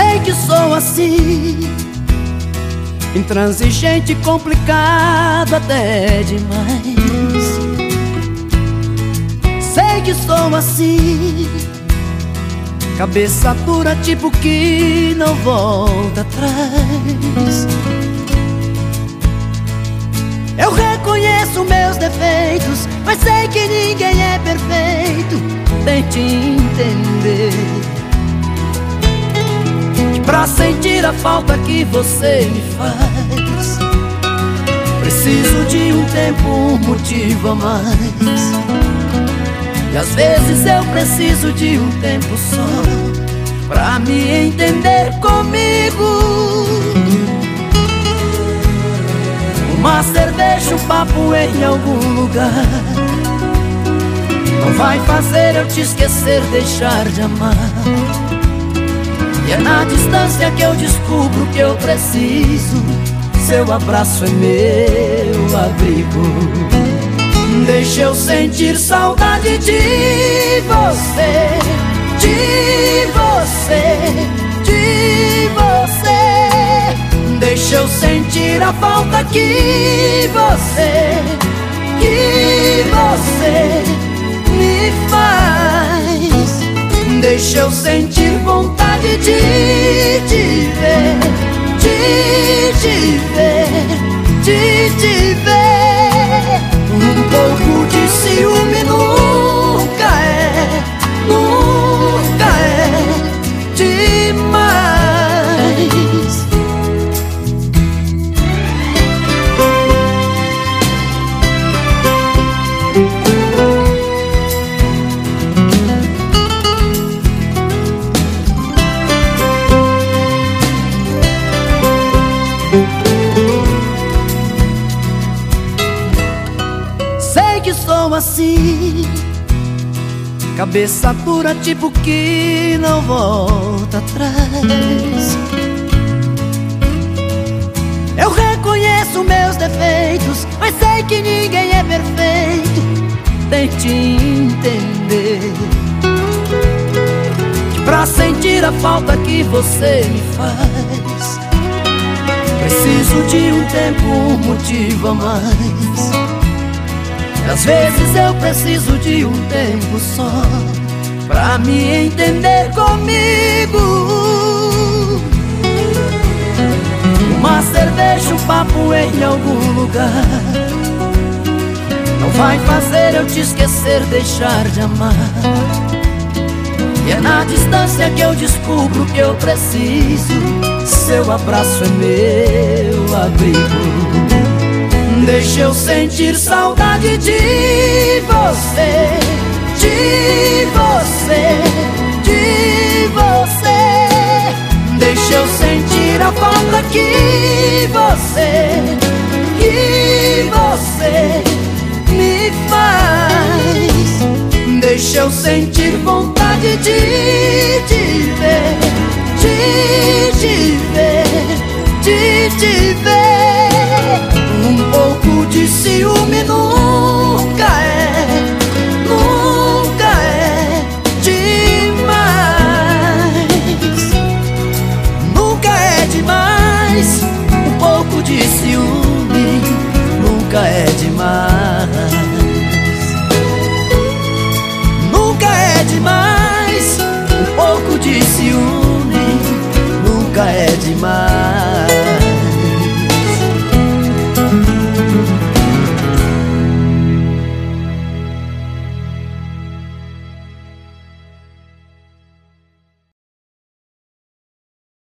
Sei que sou assim. Intransigente, complicado até demais. Sei que sou assim. Cabeça dura, tipo que não volta atrás. Eu reconheço meus defeitos Mas sei que ninguém é perfeito. Tente sentir a falta que você me faz. Preciso de um tempo, um motivo a mais. E às vezes eu preciso de um tempo só Pra me entender comigo. Uma cerveja, um papo em algum lugar. Não vai fazer eu te esquecer, deixar de amar distância que eu descubro que eu preciso. Seu abraço é meu abrigo. Deixa eu sentir saudade de você De você, de você. Deixa eu sentir a falta que você Que você me faz. Deixa eu sentir vontade de sou assim. Cabeça dura tipo que não volta atrás. Eu reconheço meus defeitos Mas sei que ninguém é perfeito. Tente entender. Que pra sentir a falta que você me faz Preciso de um tempo, um motivo a mais às vezes eu preciso de um tempo só Pra me entender comigo. Uma cerveja, um papo em algum lugar. Não vai fazer eu te esquecer, deixar de amar. E é na distância que eu descubro que eu preciso. Seu abraço é meu abrigo Deixa eu sentir saudade de você, de você, de você. Deixa eu sentir a falta que você, que você me faz. Deixa eu sentir vontade de te ver, de ciúme nunca é, nunca é demais. Nunca é demais. Um pouco de ciúme nunca é demais. Nunca é demais. Um pouco de ciúme nunca é demais.